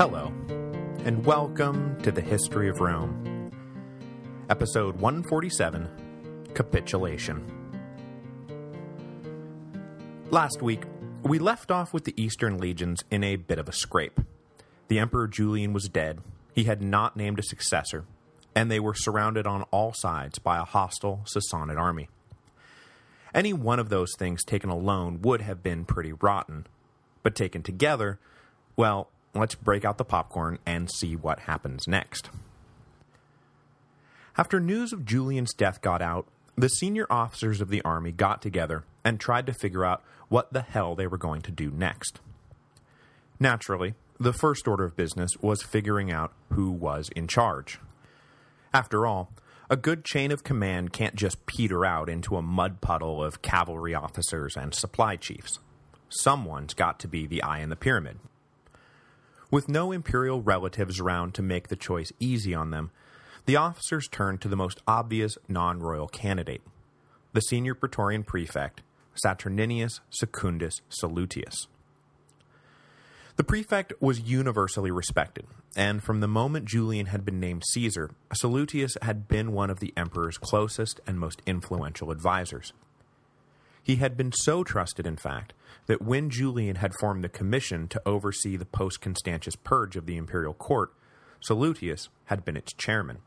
Hello, and welcome to the History of Rome. Episode 147, Capitulation. Last week, we left off with the Eastern legions in a bit of a scrape. The Emperor Julian was dead, he had not named a successor, and they were surrounded on all sides by a hostile Sassanid army. Any one of those things taken alone would have been pretty rotten, but taken together, well, let's break out the popcorn and see what happens next. After news of Julian's death got out, the senior officers of the army got together and tried to figure out what the hell they were going to do next. Naturally, the first order of business was figuring out who was in charge. After all, a good chain of command can't just peter out into a mud puddle of cavalry officers and supply chiefs. Someone's got to be the eye in the pyramid. With no imperial relatives around to make the choice easy on them, the officers turned to the most obvious non-royal candidate, the senior Praetorian prefect, Saturninus Secundus Salutius. The prefect was universally respected, and from the moment Julian had been named Caesar, Salutius had been one of the emperor's closest and most influential advisors. He had been so trusted, in fact, that when Julian had formed the commission to oversee the post-Constantius purge of the imperial court, Salutius had been its chairman.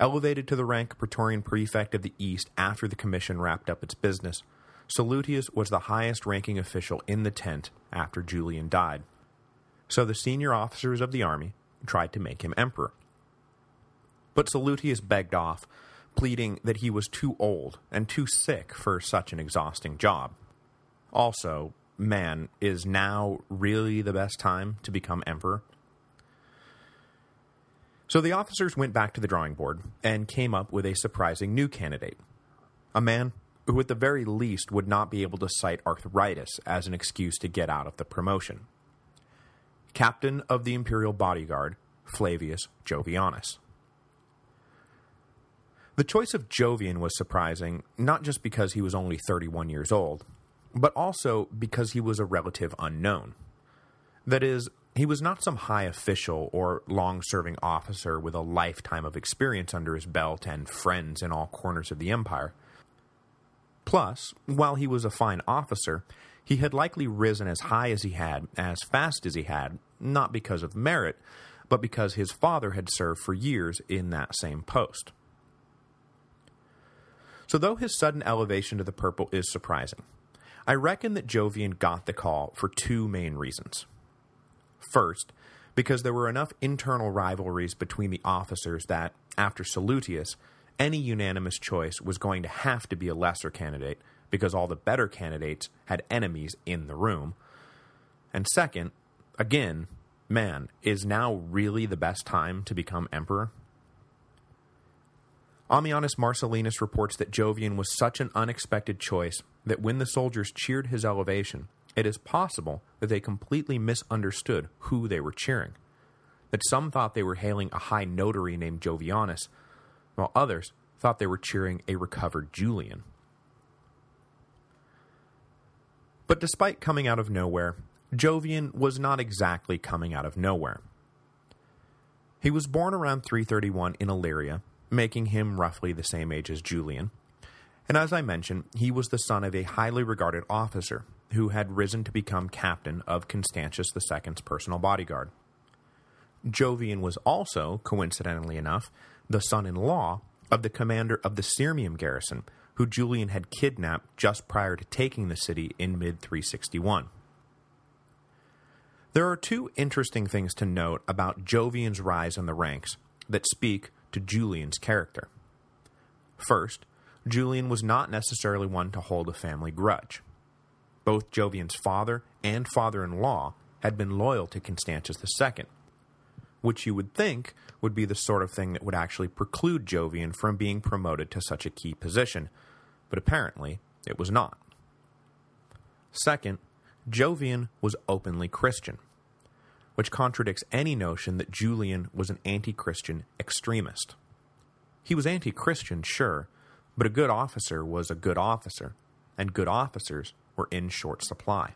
Elevated to the rank of Praetorian Prefect of the East after the commission wrapped up its business, Salutius was the highest-ranking official in the tent after Julian died. So the senior officers of the army tried to make him emperor. But Salutius begged off, pleading that he was too old and too sick for such an exhausting job. Also, man, is now really the best time to become emperor? So the officers went back to the drawing board and came up with a surprising new candidate. A man who at the very least would not be able to cite arthritis as an excuse to get out of the promotion. Captain of the Imperial Bodyguard, Flavius Jovianus. The choice of Jovian was surprising, not just because he was only 31 years old, but also because he was a relative unknown. That is, he was not some high official or long-serving officer with a lifetime of experience under his belt and friends in all corners of the empire. Plus, while he was a fine officer, he had likely risen as high as he had, as fast as he had, not because of merit, but because his father had served for years in that same post. So though his sudden elevation to the purple is surprising, I reckon that Jovian got the call for two main reasons. First, because there were enough internal rivalries between the officers that, after Salutius, any unanimous choice was going to have to be a lesser candidate because all the better candidates had enemies in the room. And second, again, man, is now really the best time to become emperor? Ammianus Marcellinus reports that Jovian was such an unexpected choice that when the soldiers cheered his elevation, it is possible that they completely misunderstood who they were cheering. That some thought they were hailing a high notary named Jovianus, while others thought they were cheering a recovered Julian. But despite coming out of nowhere, Jovian was not exactly coming out of nowhere. He was born around 331 in Illyria, making him roughly the same age as Julian, and as I mentioned, he was the son of a highly regarded officer who had risen to become captain of Constantius II's personal bodyguard. Jovian was also, coincidentally enough, the son-in-law of the commander of the Sirmium garrison, who Julian had kidnapped just prior to taking the city in mid-361. There are two interesting things to note about Jovian's rise in the ranks that speak to Julian's character. First, Julian was not necessarily one to hold a family grudge. Both Jovian's father and father-in-law had been loyal to Constantius II, which you would think would be the sort of thing that would actually preclude Jovian from being promoted to such a key position, but apparently it was not. Second, Jovian was openly Christian, which contradicts any notion that Julian was an anti-Christian extremist. He was anti-Christian, sure, but a good officer was a good officer, and good officers were in short supply.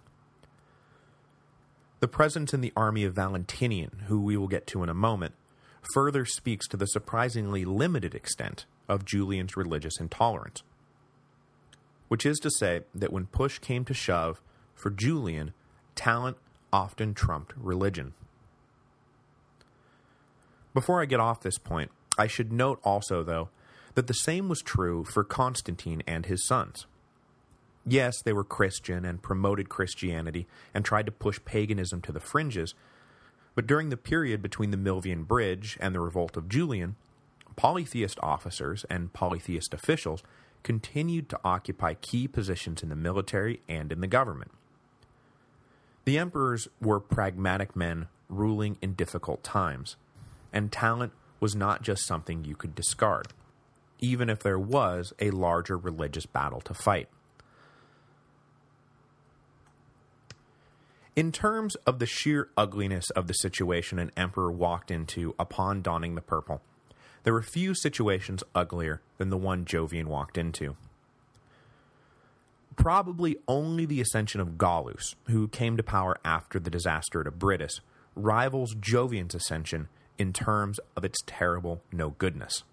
The presence in the army of Valentinian, who we will get to in a moment, further speaks to the surprisingly limited extent of Julian's religious intolerance. Which is to say that when push came to shove, for Julian, talent often trumped religion. Before I get off this point, I should note also, though, that the same was true for Constantine and his sons. Yes, they were Christian and promoted Christianity and tried to push paganism to the fringes, but during the period between the Milvian Bridge and the revolt of Julian, polytheist officers and polytheist officials continued to occupy key positions in the military and in the government. The emperors were pragmatic men ruling in difficult times, and talent was not just something you could discard, even if there was a larger religious battle to fight. In terms of the sheer ugliness of the situation an emperor walked into upon donning the purple, there were few situations uglier than the one Jovian walked into. Probably only the ascension of Gallus, who came to power after the disaster at Abritus, rivals Jovian's ascension in terms of its terrible no-goodness.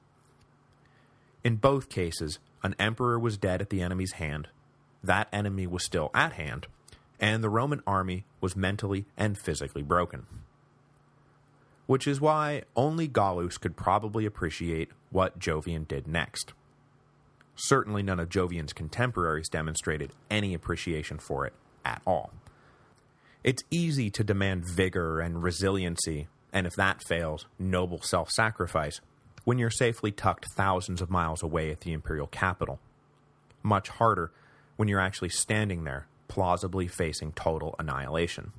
In both cases, an emperor was dead at the enemy's hand, that enemy was still at hand, and the Roman army was mentally and physically broken. Which is why only Gallus could probably appreciate what Jovian did next. Certainly none of Jovian's contemporaries demonstrated any appreciation for it at all. It's easy to demand vigor and resiliency, and if that fails, noble self-sacrifice, when you're safely tucked thousands of miles away at the imperial capital. Much harder when you're actually standing there, plausibly facing total annihilation.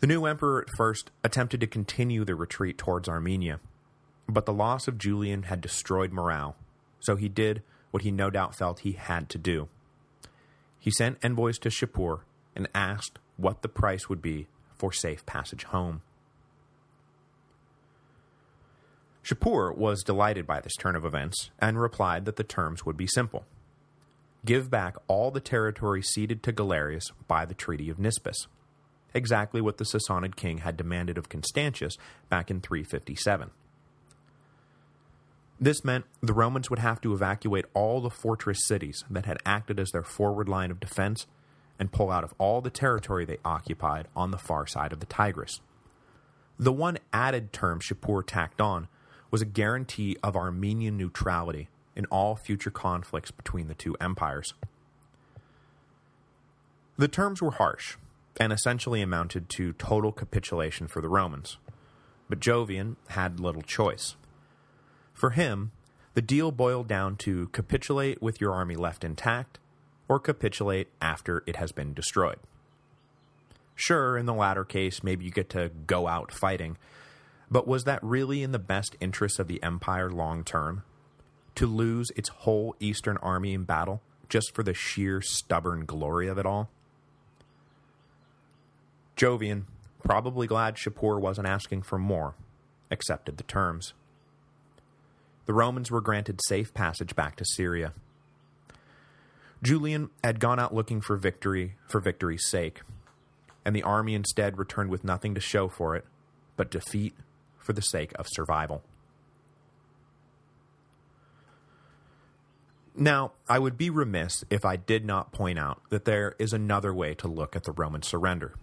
The new emperor at first attempted to continue the retreat towards Armenia, but the loss of Julian had destroyed morale, so he did what he no doubt felt he had to do. He sent envoys to Shapur and asked what the price would be for safe passage home. Shapur was delighted by this turn of events and replied that the terms would be simple give back all the territory ceded to Galerius by the Treaty of Nisibis, exactly what the Sassanid king had demanded of Constantius back in 357. This meant the Romans would have to evacuate all the fortress cities that had acted as their forward line of defense and pull out of all the territory they occupied on the far side of the Tigris. The one added term Shapur tacked on was a guarantee of Armenian neutrality in all future conflicts between the two empires. The terms were harsh, and essentially amounted to total capitulation for the Romans, but Jovian had little choice. For him, the deal boiled down to capitulate with your army left intact, or capitulate after it has been destroyed. Sure, in the latter case, maybe you get to go out fighting, but was that really in the best interests of the empire long term? to lose its whole eastern army in battle just for the sheer stubborn glory of it all? Jovian, probably glad Shapur wasn't asking for more, accepted the terms. The Romans were granted safe passage back to Syria. Julian had gone out looking for victory for victory's sake, and the army instead returned with nothing to show for it, but defeat for the sake of survival. Now, I would be remiss if I did not point out that there is another way to look at the Roman surrender.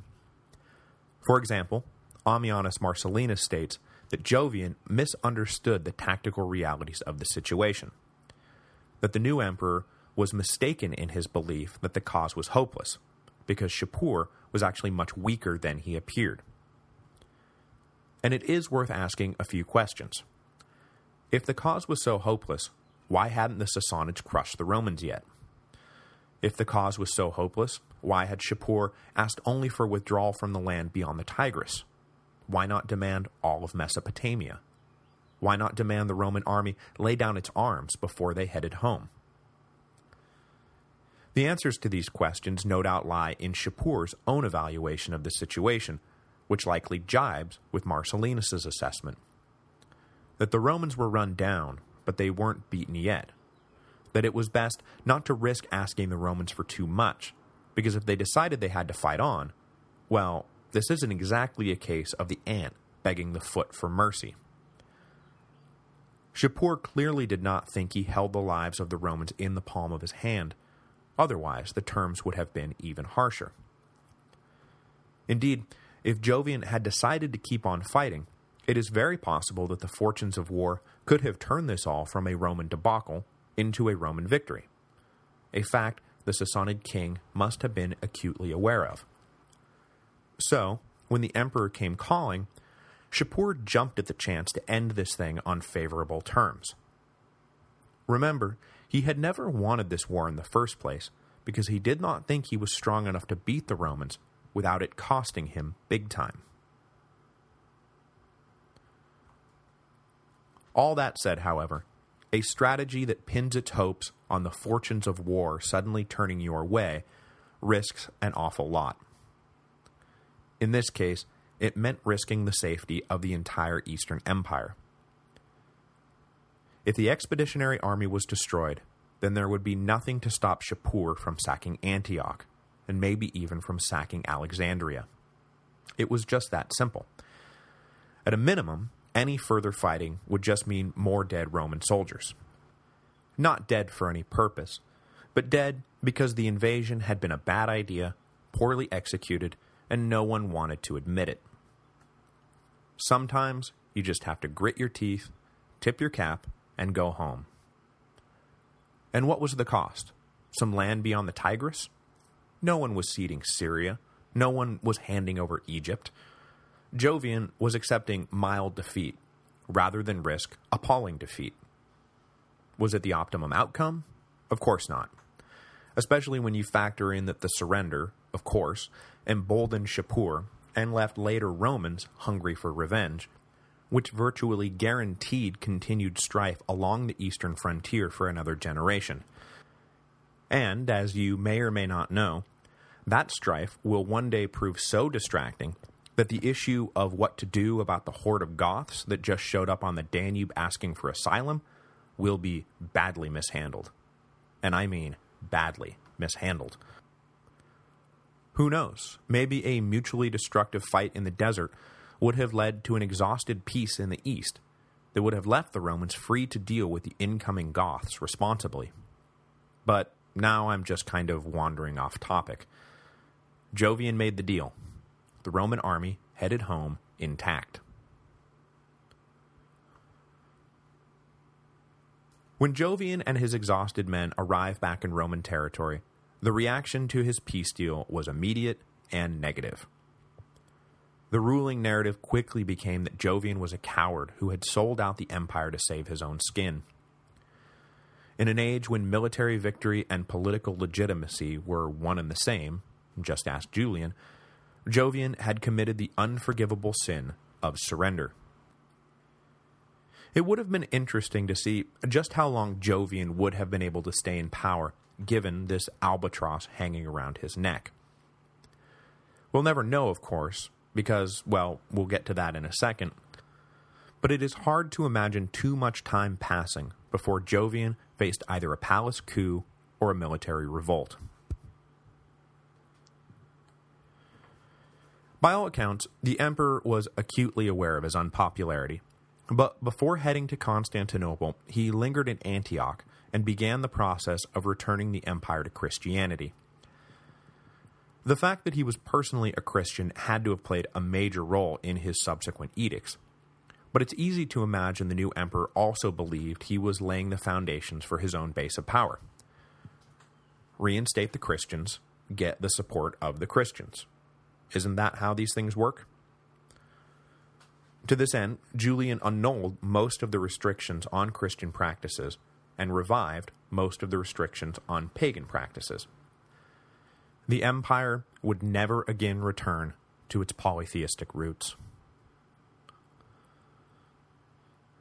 For example, Ammianus Marcellinus states that Jovian misunderstood the tactical realities of the situation, that the new emperor was mistaken in his belief that the cause was hopeless, because Shapur was actually much weaker than he appeared. And it is worth asking a few questions. If the cause was so hopeless, why hadn't the Sassanids crushed the Romans yet? If the cause was so hopeless, why had Shapur asked only for withdrawal from the land beyond the Tigris? Why not demand all of Mesopotamia? Why not demand the Roman army lay down its arms before they headed home? The answers to these questions no doubt lie in Shapur's own evaluation of the situation, which likely jibes with Marcellinus's assessment. That the Romans were run down but they weren't beaten yet. That it was best not to risk asking the Romans for too much, because if they decided they had to fight on, well, this isn't exactly a case of the ant begging the foot for mercy. Shapur clearly did not think he held the lives of the Romans in the palm of his hand, otherwise the terms would have been even harsher. Indeed, if Jovian had decided to keep on fighting, it is very possible that the fortunes of war could have turned this all from a Roman debacle into a Roman victory, a fact the Sassanid king must have been acutely aware of. So, when the emperor came calling, Shapur jumped at the chance to end this thing on favorable terms. Remember, he had never wanted this war in the first place, because he did not think he was strong enough to beat the Romans without it costing him big time. All that said, however, a strategy that pins its hopes on the fortunes of war suddenly turning your way risks an awful lot. In this case, it meant risking the safety of the entire Eastern Empire. If the expeditionary army was destroyed, then there would be nothing to stop Shapur from sacking Antioch, and maybe even from sacking Alexandria. It was just that simple. At a minimum, any further fighting would just mean more dead Roman soldiers. Not dead for any purpose, but dead because the invasion had been a bad idea, poorly executed, and no one wanted to admit it. Sometimes you just have to grit your teeth, tip your cap, and go home. And what was the cost? Some land beyond the Tigris? No one was ceding Syria. No one was handing over Egypt. Jovian was accepting mild defeat, rather than risk appalling defeat. Was it the optimum outcome? Of course not. Especially when you factor in that the surrender, of course, emboldened Shapur and left later Romans hungry for revenge, which virtually guaranteed continued strife along the eastern frontier for another generation. And, as you may or may not know, that strife will one day prove so distracting that the issue of what to do about the horde of Goths that just showed up on the Danube asking for asylum will be badly mishandled. And I mean badly mishandled. Who knows, maybe a mutually destructive fight in the desert would have led to an exhausted peace in the east that would have left the Romans free to deal with the incoming Goths responsibly. But now I'm just kind of wandering off topic. Jovian made the deal, the Roman army headed home intact. When Jovian and his exhausted men arrived back in Roman territory, the reaction to his peace deal was immediate and negative. The ruling narrative quickly became that Jovian was a coward who had sold out the empire to save his own skin. In an age when military victory and political legitimacy were one and the same, just ask Julian, Jovian had committed the unforgivable sin of surrender. It would have been interesting to see just how long Jovian would have been able to stay in power given this albatross hanging around his neck. We'll never know, of course, because, well, we'll get to that in a second, but it is hard to imagine too much time passing before Jovian faced either a palace coup or a military revolt. By all accounts, the emperor was acutely aware of his unpopularity, but before heading to Constantinople, he lingered in Antioch and began the process of returning the empire to Christianity. The fact that he was personally a Christian had to have played a major role in his subsequent edicts, but it's easy to imagine the new emperor also believed he was laying the foundations for his own base of power. Reinstate the Christians, get the support of the Christians. Isn't that how these things work? To this end, Julian annulled most of the restrictions on Christian practices and revived most of the restrictions on pagan practices. The empire would never again return to its polytheistic roots.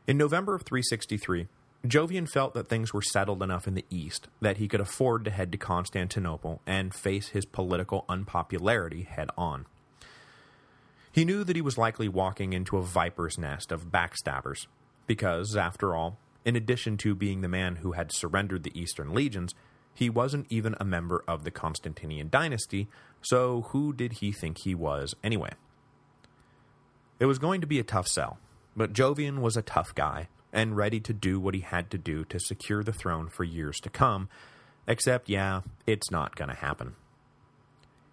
In November of 363, Jovian felt that things were settled enough in the east that he could afford to head to Constantinople and face his political unpopularity head-on. He knew that he was likely walking into a viper's nest of backstabbers, because, after all, in addition to being the man who had surrendered the eastern legions, He wasn't even a member of the Constantinian dynasty, so who did he think he was anyway? It was going to be a tough sell, but Jovian was a tough guy, and ready to do what he had to do to secure the throne for years to come, except, yeah, it's not going to happen.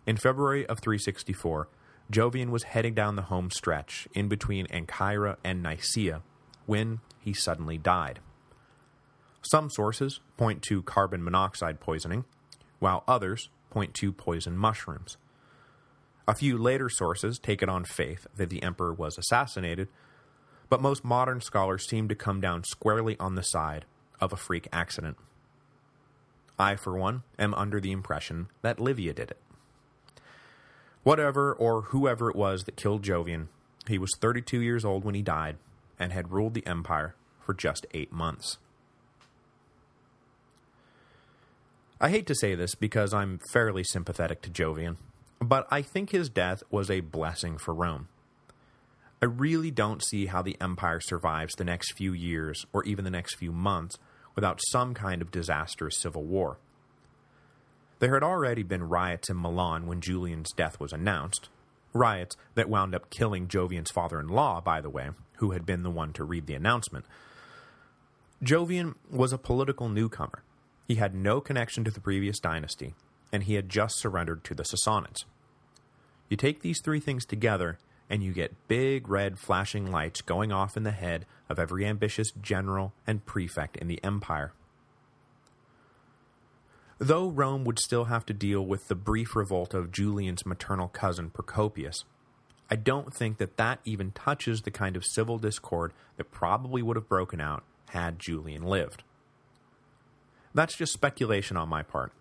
In February of 364, Jovian was heading down the home stretch in between Ancyra and Nicaea when he suddenly died. Some sources point to carbon monoxide poisoning, while others point to poison mushrooms. A few later sources take it on faith that the emperor was assassinated, but most modern scholars seem to come down squarely on the side of a freak accident. I, for one, am under the impression that Livia did it. Whatever or whoever it was that killed Jovian, he was 32 years old when he died and had ruled the empire for just eight months. I hate to say this because I'm fairly sympathetic to Jovian, but I think his death was a blessing for Rome. I really don't see how the empire survives the next few years or even the next few months without some kind of disastrous civil war. There had already been riots in Milan when Julian's death was announced, riots that wound up killing Jovian's father-in-law, by the way, who had been the one to read the announcement. Jovian was a political newcomer, he had no connection to the previous dynasty, and he had just surrendered to the Sassanids. You take these three things together, and you get big red flashing lights going off in the head of every ambitious general and prefect in the empire. Though Rome would still have to deal with the brief revolt of Julian's maternal cousin Procopius, I don't think that that even touches the kind of civil discord that probably would have broken out had Julian lived. That's just speculation on my part,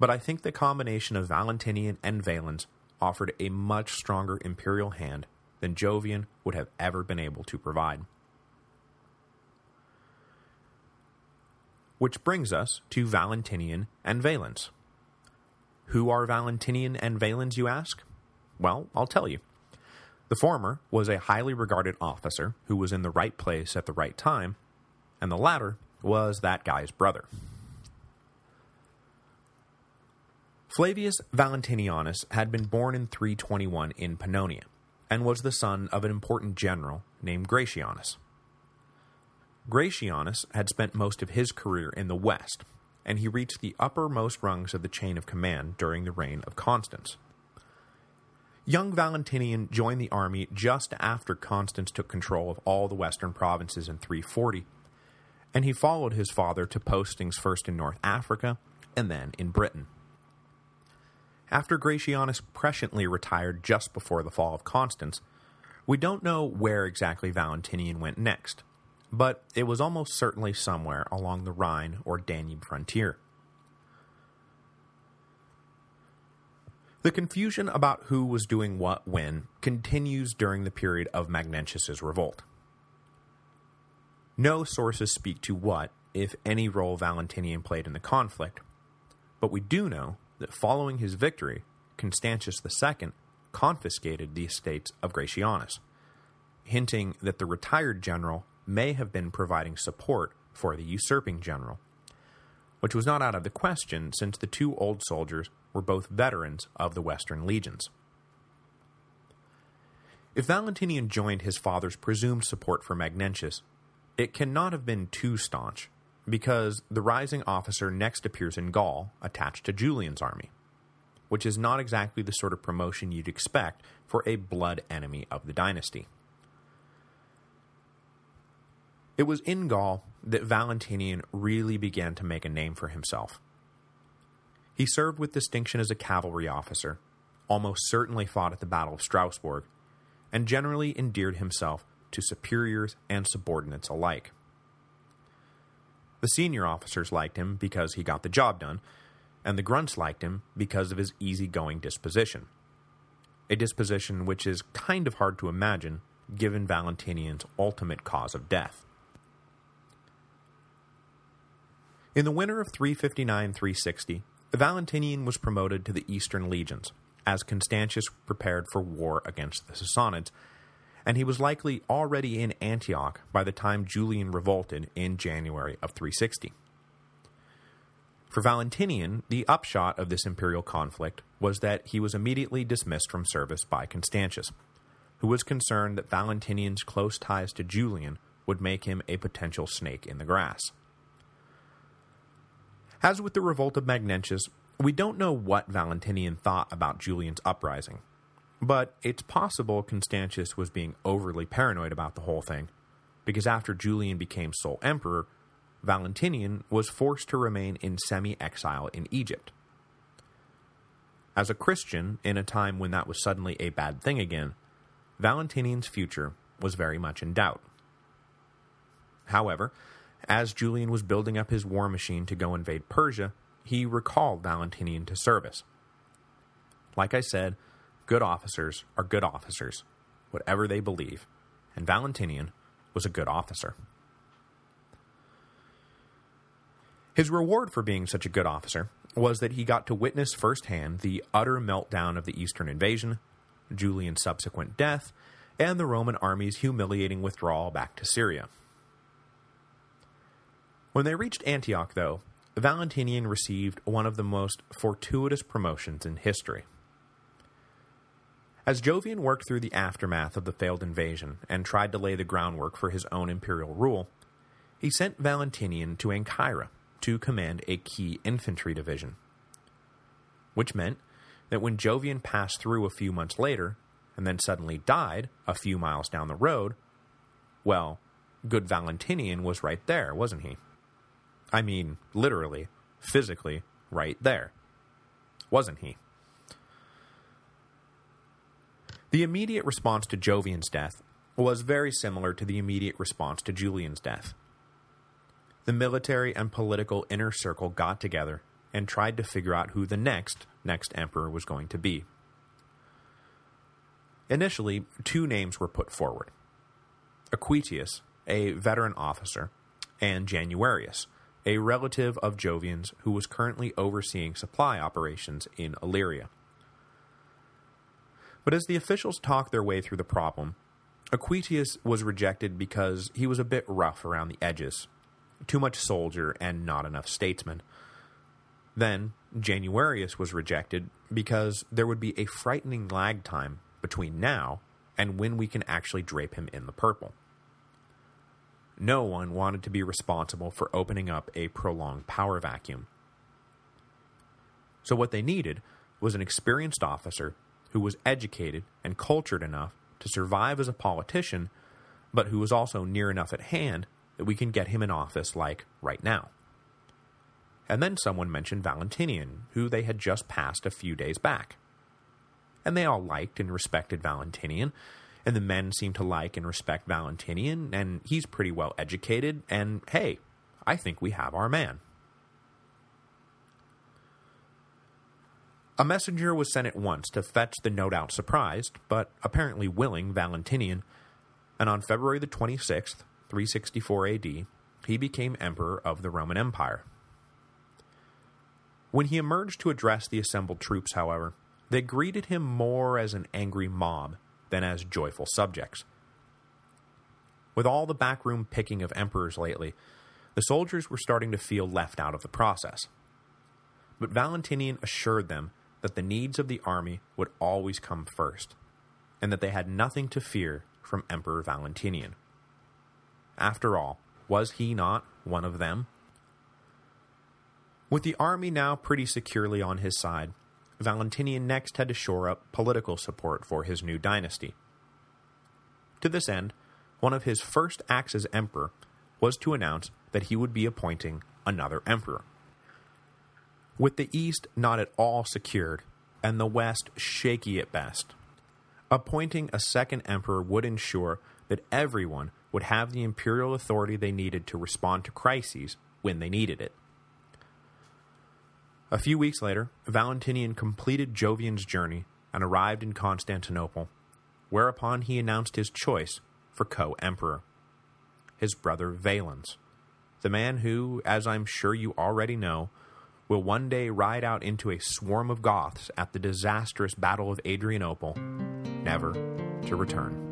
but I think the combination of Valentinian and Valens offered a much stronger imperial hand than Jovian would have ever been able to provide. Which brings us to Valentinian and Valens. Who are Valentinian and Valens, you ask? Well, I'll tell you. The former was a highly regarded officer who was in the right place at the right time, and the latter was that guy's brother. Flavius Valentinianus had been born in 321 in Pannonia, and was the son of an important general named Gratianus. Gratianus had spent most of his career in the west, and he reached the uppermost rungs of the chain of command during the reign of Constans. Young Valentinian joined the army just after Constans took control of all the western provinces in 340, and he followed his father to postings first in North Africa and then in Britain. After Gratianus presciently retired just before the fall of Constans, we don't know where exactly Valentinian went next, but it was almost certainly somewhere along the Rhine or Danube frontier. The confusion about who was doing what when continues during the period of Magnentius's revolt. No sources speak to what, if any role Valentinian played in the conflict, but we do know that following his victory, Constantius II confiscated the estates of Gratianus, hinting that the retired general may have been providing support for the usurping general, which was not out of the question since the two old soldiers were both veterans of the Western legions. If Valentinian joined his father's presumed support for Magnentius, it cannot have been too staunch, because the rising officer next appears in Gaul, attached to Julian's army, which is not exactly the sort of promotion you'd expect for a blood enemy of the dynasty. It was in Gaul that Valentinian really began to make a name for himself. He served with distinction as a cavalry officer, almost certainly fought at the Battle of Strasbourg, and generally endeared himself to superiors and subordinates alike. The senior officers liked him because he got the job done, and the grunts liked him because of his easygoing disposition. A disposition which is kind of hard to imagine given Valentinian's ultimate cause of death. In the winter of 359-360, Valentinian was promoted to the Eastern Legions, as Constantius prepared for war against the Sassanids, and he was likely already in Antioch by the time Julian revolted in January of 360. For Valentinian, the upshot of this imperial conflict was that he was immediately dismissed from service by Constantius, who was concerned that Valentinian's close ties to Julian would make him a potential snake in the grass. As with the revolt of Magnentius, we don't know what Valentinian thought about Julian's uprising, but it's possible Constantius was being overly paranoid about the whole thing, because after Julian became sole emperor, Valentinian was forced to remain in semi-exile in Egypt. As a Christian, in a time when that was suddenly a bad thing again, Valentinian's future was very much in doubt. However, as Julian was building up his war machine to go invade Persia, he recalled Valentinian to service. Like I said, good officers are good officers, whatever they believe, and Valentinian was a good officer. His reward for being such a good officer was that he got to witness firsthand the utter meltdown of the Eastern invasion, Julian's subsequent death, and the Roman army's humiliating withdrawal back to Syria. When they reached Antioch, though, Valentinian received one of the most fortuitous promotions in history. As Jovian worked through the aftermath of the failed invasion and tried to lay the groundwork for his own imperial rule, he sent Valentinian to Ancyra to command a key infantry division. Which meant that when Jovian passed through a few months later, and then suddenly died a few miles down the road, well, good Valentinian was right there, wasn't he? I mean, literally, physically, right there. Wasn't he? The immediate response to Jovian's death was very similar to the immediate response to Julian's death the military and political inner circle got together and tried to figure out who the next, next emperor was going to be. Initially, two names were put forward. Equitius, a veteran officer, and Januarius, a relative of Jovian's who was currently overseeing supply operations in Illyria. But as the officials talked their way through the problem, Equitius was rejected because he was a bit rough around the edges too much soldier and not enough statesman. Then, Januarius was rejected because there would be a frightening lag time between now and when we can actually drape him in the purple. No one wanted to be responsible for opening up a prolonged power vacuum. So what they needed was an experienced officer who was educated and cultured enough to survive as a politician, but who was also near enough at hand that we can get him in office, like, right now. And then someone mentioned Valentinian, who they had just passed a few days back. And they all liked and respected Valentinian, and the men seem to like and respect Valentinian, and he's pretty well educated, and hey, I think we have our man. A messenger was sent at once to fetch the no doubt surprised, but apparently willing Valentinian, and on February the 26th, 364 AD, he became emperor of the Roman Empire. When he emerged to address the assembled troops, however, they greeted him more as an angry mob than as joyful subjects. With all the backroom picking of emperors lately, the soldiers were starting to feel left out of the process. But Valentinian assured them that the needs of the army would always come first, and that they had nothing to fear from Emperor Valentinian. After all, was he not one of them? With the army now pretty securely on his side, Valentinian next had to shore up political support for his new dynasty. To this end, one of his first acts as emperor was to announce that he would be appointing another emperor. With the East not at all secured, and the West shaky at best, appointing a second emperor would ensure that everyone would have the imperial authority they needed to respond to crises when they needed it. A few weeks later, Valentinian completed Jovian's journey and arrived in Constantinople, whereupon he announced his choice for co-emperor, his brother Valens, the man who, as I'm sure you already know, will one day ride out into a swarm of Goths at the disastrous Battle of Adrianople, never to return.